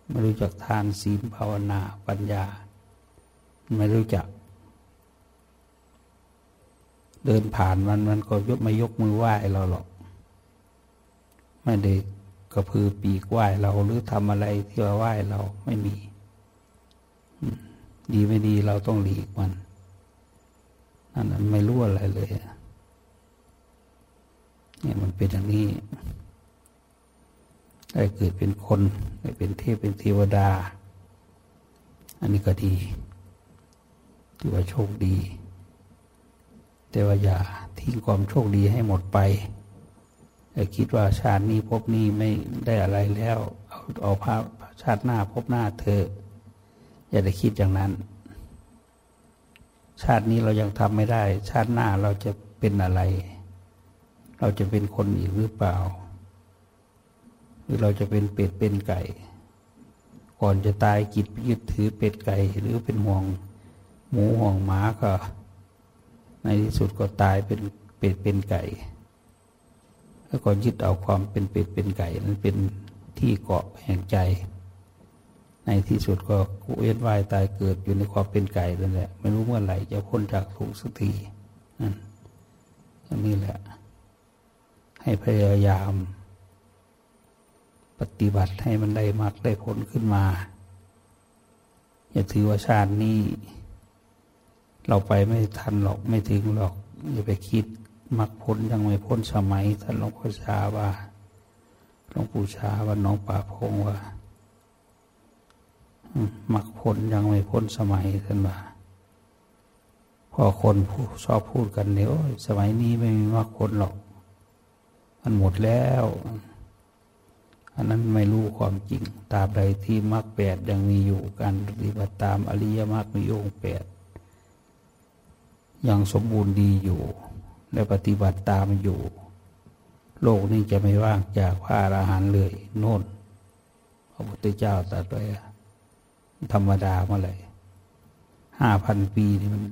ไม่รู้จักทานศีลภาวนาปัญญา ไม่รู้จัก เดินผ่านมันมันก็ยกไมายกมือไหว้เราหรอก ไม่ได้กระพือปีกไหว้เราหรือทำอะไรที่ว่าไหว้เราไม่มี ดีไม่ดีเราต้องหลีกมันนั่นไม่รู้อะไรเลยเนี่ยมันเป็นอย่างนี้ ได้เกิดเป็นคน ได้เป็นเทพเป็นเทวดา อันนี้ก็ดี ที่ว่าโชคดี แต่ว่าอย่าทิ้งความโชคดีให้หมดไปแต่คิดว่าชาตินี้พบนี้ไม่ได้อะไรแล้ว เอาเอาภาพชาติหน้าพบหน้าเธอ อย่าได้คิดอย่างนั้น ชาตินี้เรายังทำไม่ได้ ชาติหน้าเราจะเป็นอะไร เราจะเป็นคนอีกหรือเปล่า หรือเราจะเป็นเป็ดเป็นไก่ ก่อนจะตายกิดยึดถือเป็ดไก่หรือเป็นห่วง หมูห่วงหมาก็ ในที่สุดก็ตายเป็นเป็ดเป็นไก่ แล้วก็ยึดเอาความเป็นเป็ดเป็นไก่นั้นเป็นที่เกาะแห่งใจ ในที่สุดก็เวียนว่ายตายเกิดอยู่ในความเป็นไก่นั่นแหละไม่รู้เมื่อไหร่จะพ้นจากทุกข์สักทีนั่นนี่แหละ ให้พยายาม ปฏิบัติให้มันได้มากได้ผลขึ้นมา อย่าถือว่าชาตินี้ เราไปไม่ทันหรอกไม่ถึงหรอก อย่าไปคิดมักพ้นยังไม่พ้นสมัยท่านหลวงพ่อชาว่าหลวงปู่ชาว่าน้องป่าพงว่ามักพ้นยังไม่พ้นสมัยท่านว่าพอคนชอบพูดกันเดี๋ยวสมัยนี้ไม่มีมักพ้นหรอก มันหมดแล้วอันนั้นไม่รู้ความจริงตราบใดที่มรรคแปดยังมีอยู่การปฏิบัติตามอริยมรรคมีองค์แปด ยังสมบูรณ์ดีอยู่ และปฏิบัติตามอยู่ โลกนี้จะไม่ว่างจากพระอรหันต์เลยโน่นพระพุทธเจ้าตรัสไว้ธรรมดาเมื่อไหร่ห้าพันปีนี่มัน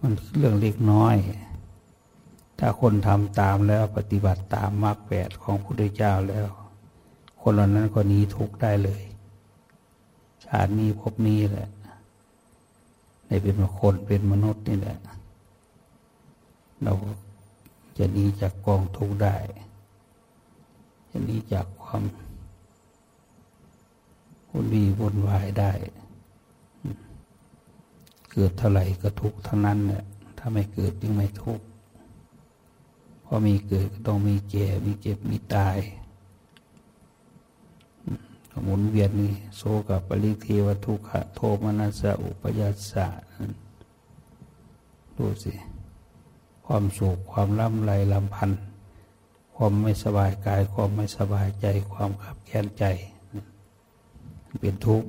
มันเรื่องเล็กน้อย ถ้าคนทำตามแล้วปฏิบัติตามมรรคแปดของพระพุทธเจ้าแล้ว คนเหล่านั้นก็หนีทุกข์ได้เลย ชาตินี้พบนี้แหละ ในเป็นคนเป็นมนุษย์นี่แหละ เราจะหนีจากกองทุกข์ได้ จะหนีจากความวุ่นวีวุ่นวายได้ เกิดเท่าไหร่ก็ทุกข์ทั้งนั้นเนี่ยถ้าไม่เกิดยังไม่ทุกข์พอมีเกิดก็ต้องมีแก่มีเจ็บมีตาย หมุนเวียนนี่โซกับปริเทวทุกขะโทมนัสะอุปยัสสะดูสิ ความโศกความล่ำไรลำพันธ์ความไม่สบายกาย ความไม่สบายใจ ความขับแค้นใจ เป็นทุกข์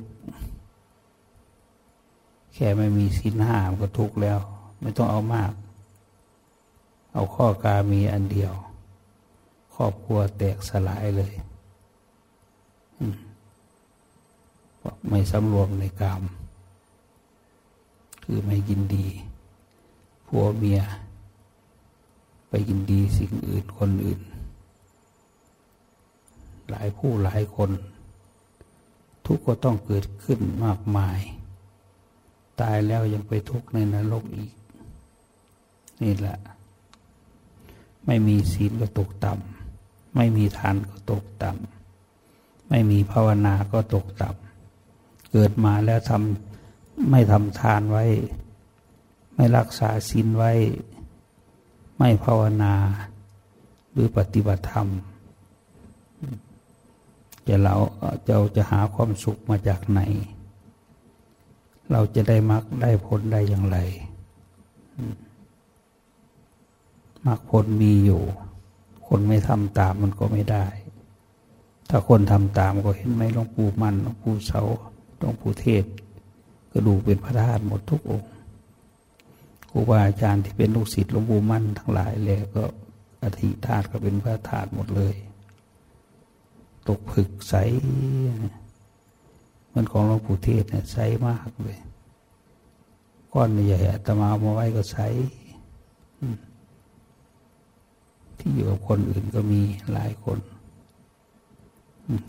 แค่ไม่มีสินห้ามก็ทุกข์แล้ว ไม่ต้องเอามาก เอาข้อกามีอันเดียว ครอบครัวแตกสลายเลย ไม่สำรวมในกาม คือไม่กินดี ผัวเมีย ไปกินดีสิ่งอื่นคนอื่น หลายผู้หลายคน ทุกข์ก็ต้องเกิดขึ้นมากมาย ตายแล้วยังไปทุกข์ในนรกอีก นี่แหละ ไม่มีศีลก็ตกต่ำไม่มีทานก็ตกต่ำไม่มีภาวนาก็ตกต่ำ กิดมาแล้วทำไม่ทำทานไว้ ไม่รักษาศีลไว้ ไม่ภาวนา หรือปฏิบัติธรรมจะเราเราจะหาความสุขมาจากไหน เราจะได้มรรคได้ผลได้อย่างไรมรรคผลมีอยู่ คนไม่ทำตามมันก็ไม่ได้ ถ้าคนทำตามก็เห็นไหมหลวงปู่มันหลวงปู่เสา หลวงปู่เทศก็ดูเป็นพระธาตุหมดทุกองค์ครูบาอาจารย์ที่เป็นลูกศิษย์หลวงปู่มั่นทั้งหลายเลยก็อธิธาตุก็เป็นพระธาตุหมดเลย ตกผึกใสมันของหลวงปู่เทศเนี่ยใสมากเลยก้อนใหญ่อาตมาเอามาไว้ก็ใสที่อยู่กับคนอื่นก็มีหลายคน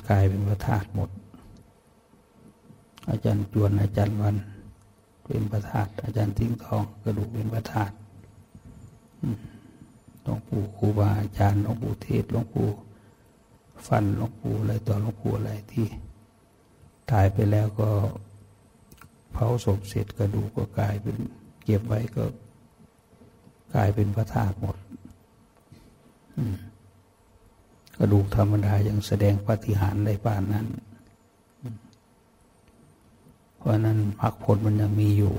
กลายเป็นพระธาตุหมด อาจารย์จวนอาจารย์วัน เป็นประธาตอาจารย์ทิ้งทองกระดูกเป็นประธาตหลวงปู่ครูบาอาจารย์หลวงปู่เทศหลวงปู่ฟันหลวงปู่อะไรต่อหลวงปู่อะไรที่ตายไปแล้วก็เผาศพเสร็จกระดูกก็กลายเป็นเก็บไว้ก็กลายเป็นพระธาตุหมดกระดูกธรรมดายังแสดงปฏิหารได้ป่านนั้น เพราะนั้นมรรคผลมันยังมีอยู่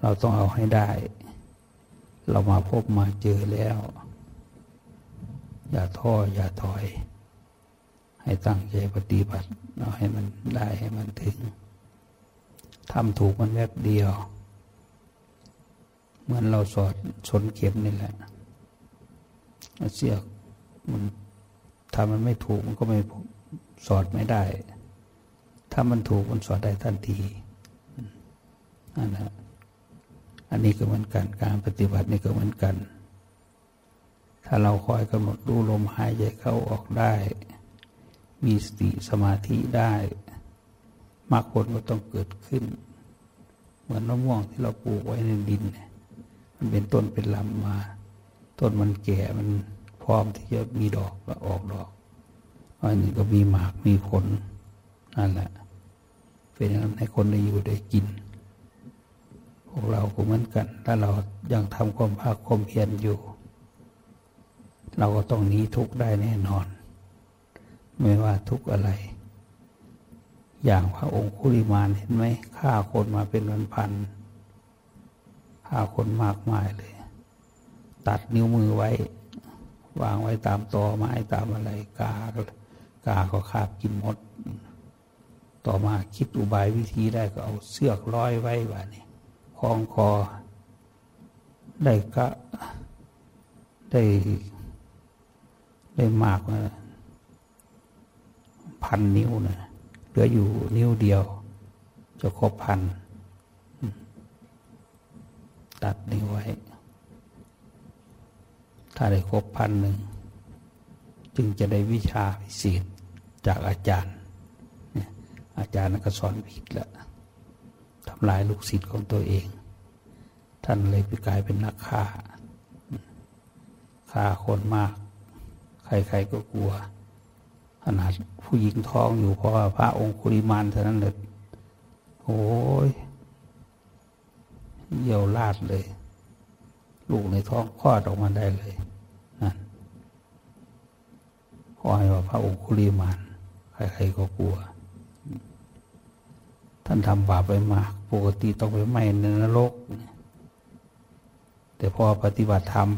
เราต้องเอาให้ได้ เรามาพบมาเจอแล้ว อย่าท้ออย่าถอย ให้ตั้งใจปฏิบัติเอาให้มันได้ให้มันถึงทำถูกมันแวบเดียว เหมือนเราสอดชนเข็มนี่แหละเสียกมันถ้ามันไม่ถูกมันก็ไม่สอดไม่ได้ ถ้ามันถูกมันสอนได้ทันทีอันนะอันนี้ก็เหมือนกันการปฏิบัตินี่ก็เหมือนกัน ถ้าเราคอยกำหนดดูลมหายใจเข้าออกได้ มีสติสมาธิได้มรรคผลก็ต้องเกิดขึ้น เหมือนมะม่วงที่เราปลูกไว้ในดิน มันเป็นต้นเป็นลำมา ต้นมันแก่มันพร้อมที่จะมีดอกก็ออกดอกอันนี้ก็มีหมากมีผลนั่นแหละ เป็นอย่างนั้นให้คนได้อยู่ได้กิน พวกเราก็เหมือนกัน ถ้าเรายังทำความภาคความเพียรอยู่ เราก็ต้องหนีทุกข์ได้แน่นอน ไม่ว่าทุกข์อะไร อย่างพระองค์คุริมานเห็นไหมฆ่าคนมาเป็นวันพันฆ่าคนมากมายเลย ตัดนิ้วมือไว้ วางไว้ตามตอไม้ตามอะไรกากาก็คาบกินหมด ต่อมาคิดอุบายวิธีได้ก็เอาเสือกร้อยไว้ว่านี่คล้องคอ ได้ก็ได้ได้มากมาพันนิ้วนะเหลืออยู่นิ้วเดียว จะครบพัน ตัดนิ้วไว้ ถ้าได้ครบพันหนึ่ง จึงจะได้วิชาพิเศษจากอาจารย์ อาจารย์ก็สอนผิดล้วทำลายลูกศิษย์ของตัวเอง ท่านเลยไปกลายเป็นนักฆ่าฆ่าคนมาก ใครๆก็กลัว ขนาดผู้หญิงท้องอยู่เพราะว่าพระองคุริมานเท่านั้นเลยโอ้ยเยี่ยวลาดเลย ลูกในท้องคลอดออกมาได้เลยนั่นขอให้ว่าพระองค์คุริมาน ใครๆก็กลัว ท่านทำบาปไปมาก ปกติต้องไปไหม้ในนรก แต่พอปฏิบัติธรรม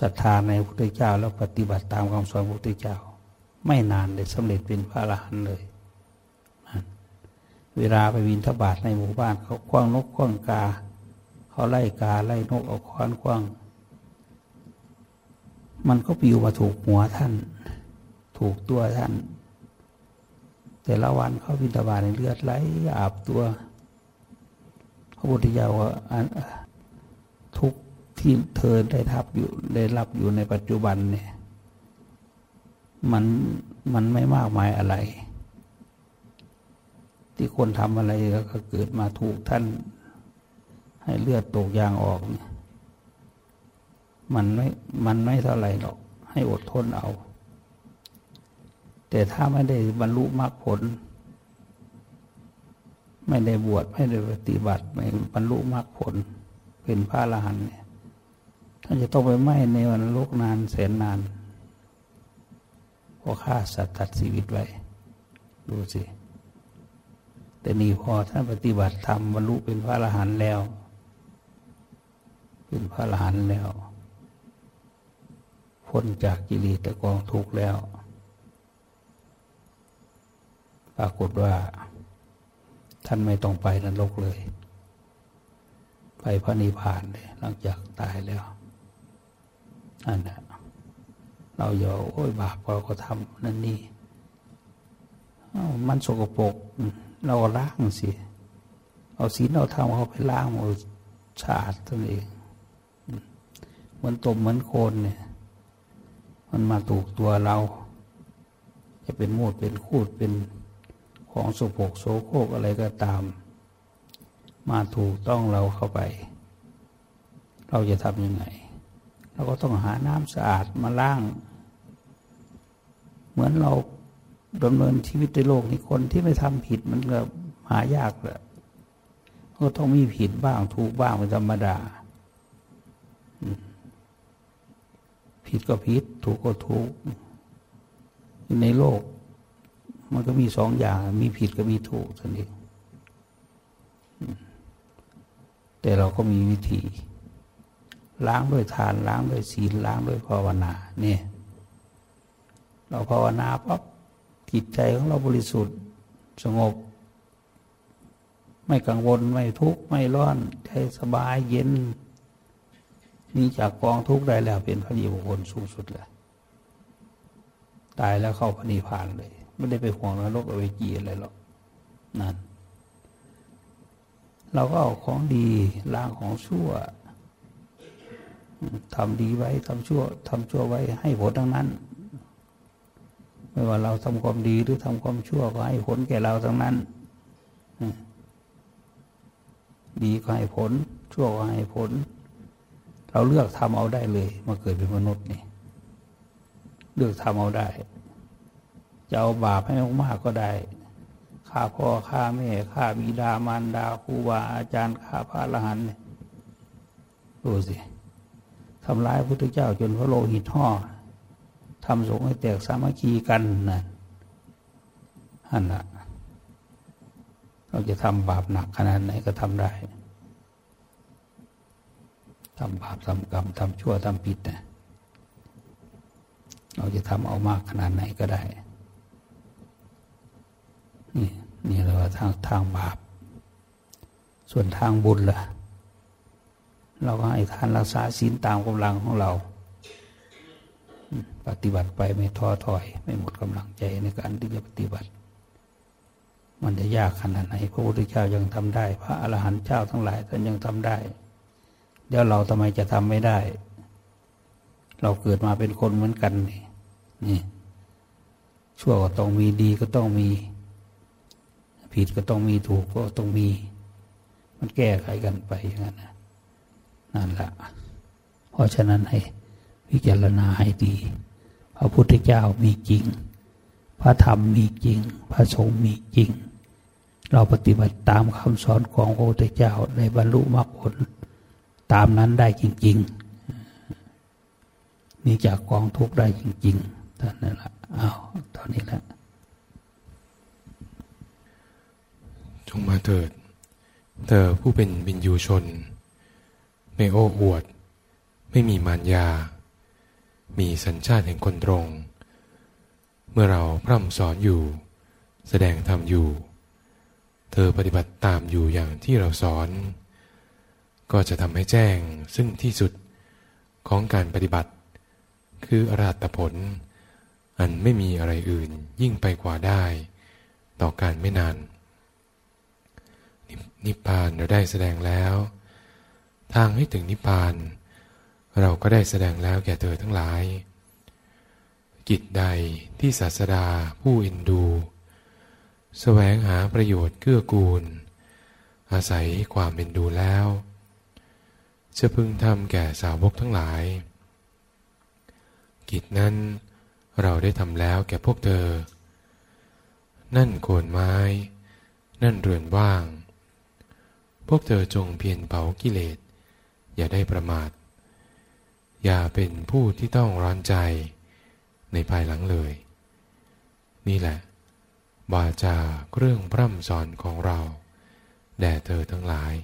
ศรัทธาในพระพุทธเจ้า แล้วปฏิบัติตามคำสอนพระพุทธเจ้า ไม่นานเลยสำเร็จเป็นพระอรหันต์เลย เวลาไปวินทบาทในหมู่บ้านเขาคว้างนกคว้างกา เขาไล่กาไล่นกเอาค้อนคว้าง มันก็ปิวมาถูกหัวท่าน ถูกตัวท่าน แต่ละวันเขาบินตบาในเลือดไหลอาบตัวพระพุทธเจ้าว่าทุกที่เธอได้รับอยู่ได้รับอยู่ในปัจจุบันเนี่ย มันมันไม่มากมายอะไร ที่คนทำอะไรก็เกิดมาถูกท่าน ให้เลือดตกยางออกเนี่ยมันไม่มันไม่เท่าไรหรอก ให้อดทนเอา แต่ถ้าไม่ได้บรรลุมรรคผล ไม่ได้บวชไม่ได้ปฏิบัติไม่บรรลุมรรคผล เป็นพระอรหันต์เนี่ยท่านจะต้องไปไหม้ในวันโลกนานแสนนานเพราะฆ่าสัตว์ตัดชีวิตไว้ ดูสิ แต่นี่พอท่านปฏิบัติธรรมบรรลุเป็นพระอรหันต์แล้ว เป็นพระอรหันต์แล้ว พ้นจากกิเลสแต่กองทุกข์แล้ว ปรากฏว่า ท่านไม่ต้องไปนรกเลย ไปพระนิพพานเลย หลังจากตายแล้วนั่นแหละเราอย่าโอ้ยบาปเราก็ทำนั่นนี่มันสกปรกเราล้างสิเอาศีลเราทำเขาไปล้างเอาชาติตัวเองเหมือนตมเหมือนโคนเนี่ย มันมาถูกตัวเรา จะเป็นมูดเป็นคูดเป็น ของสุโภกโสโครกอะไรก็ตาม มาถูกต้องเราเข้าไป เราจะทำยังไง เราก็ต้องหาน้ำสะอาดมาล้าง เหมือนเราดำเนินชีวิตในโลกนี้คนที่ไม่ทำผิดมันก็หายากแหละก็ต้องมีผิดบ้างถูกบ้างเป็นธรรมดา ผิดก็ผิด ถูกก็ถูกในโลก มันก็มีสองอย่าง มีผิดก็มีถูกท่านเองแต่เราก็มีวิธี ล้างด้วยทาน ล้างด้วยศีลล้างด้วยภาวนาเนี่ยเราภาวนาปั๊บจิตใจของเราบริสุทธิ์สงบ ไม่กังวลไม่ทุกข์ไม่ร้อนใจสบายเย็นนี้จากกองทุกข์ได้แล้วเป็นพระดีบุคคลสูงสุดเลยตายแล้วเข้าพระนิพพานเลย ไม่ได้ไปห่วงนรกอเวจีอะไรหรอกนั่นเราก็เอาของดีล้างของชั่วทำดีไว้ทำชั่วทำชั่วไว้ให้ผลทั้งนั้น ไม่ว่าเราทำความดีหรือทำความชั่วก็ให้ผลแก่เราทั้งนั้น ดีก็ให้ผล ชั่วก็ให้ผล เราเลือกทำเอาได้เลย มาเกิดเป็นมนุษย์นี่ เลือกทำเอาได้ จะเอาบาปให้มากก็ได้ฆ่าพ่อฆ่าแม่ฆ่าบิดามารดาครูบาอาจารย์ฆ่าพระอรหันต์ดูสิทำร้ายพระพุทธเจ้าจนพระโลหิตห่อทำสงฆ์ให้แตกสามัคคีกันนะนั่นละเราจะทำบาปหนักขนาดไหนก็ทำได้ทำบาปทำกรรมทำชั่วทำผิดนะเราจะทำเอามากขนาดไหนก็ได้ นี่นี่เราทางทางบาป ส่วนทางบุญล่ะ เราก็ให้ทานรักษาศีลตามกำลังของเรา ปฏิบัติไปไม่ท้อถอย ไม่หมดกำลังใจในการที่จะปฏิบัติ มันจะยากขนาดไหนพระพุทธเจ้ายังทำได้ พระอรหันต์เจ้าทั้งหลายท่านยังทำได้ เดี๋ยวเราทำไมจะทำไม่ได้ เราเกิดมาเป็นคนเหมือนกันนี่นี่ชั่วก็ต้องมีดีก็ต้องมี ผิดก็ต้องมีถูกก็ต้องมี มันแก้ไขกันไปอย่างนั้นนั่นแหละเพราะฉะนั้นให้พิจารณาให้ดี พระพุทธเจ้ามีจริง พระธรรมมีจริง พระสงฆ์มีจริง เราปฏิบัติตามคำสอนของพระพุทธเจ้าในบรรลุมรรคผล ตามนั้นได้จริง ๆ นี่จากกองทุกข์ได้จริงๆท่านนั่นแหละอ้าวตอนนี้แหละจงมา เถิด เธอผู้เป็นบินยูชน ไม่โอ้อวด ไม่มีมารยา มีสัญชาติแห่งคนตรง เมื่อเราพร่ำสอนอยู่ แสดงธรรมอยู่ เธอปฏิบัติตามอยู่อย่างที่เราสอน ก็จะทำให้แจ้งซึ่งที่สุดของการปฏิบัติ คืออรัตผล อันไม่มีอะไรอื่นยิ่งไปกว่าได้ ต่อการไม่นาน นิพพานเราได้แสดงแล้ว ทางให้ถึงนิพพาน เราก็ได้แสดงแล้วแก่เธอทั้งหลาย กิจใดที่ศาสดาผู้อินดูแสวงหาประโยชน์เกื้อกูล อาศัยความเป็นดูแล้วจะพึงทำแก่สาวกทั้งหลาย กิจนั้นเราได้ทำแล้วแก่พวกเธอ นั่นโคนไม้ นั่นเรือนว่าง พวกเธอจงเพียรเผากิเลส อย่าได้ประมาท อย่าเป็นผู้ที่ต้องร้อนใจในภายหลังเลย นี่แหละวาจาเรื่องพร่ำสอนของเรา แด่เธอทั้งหลาย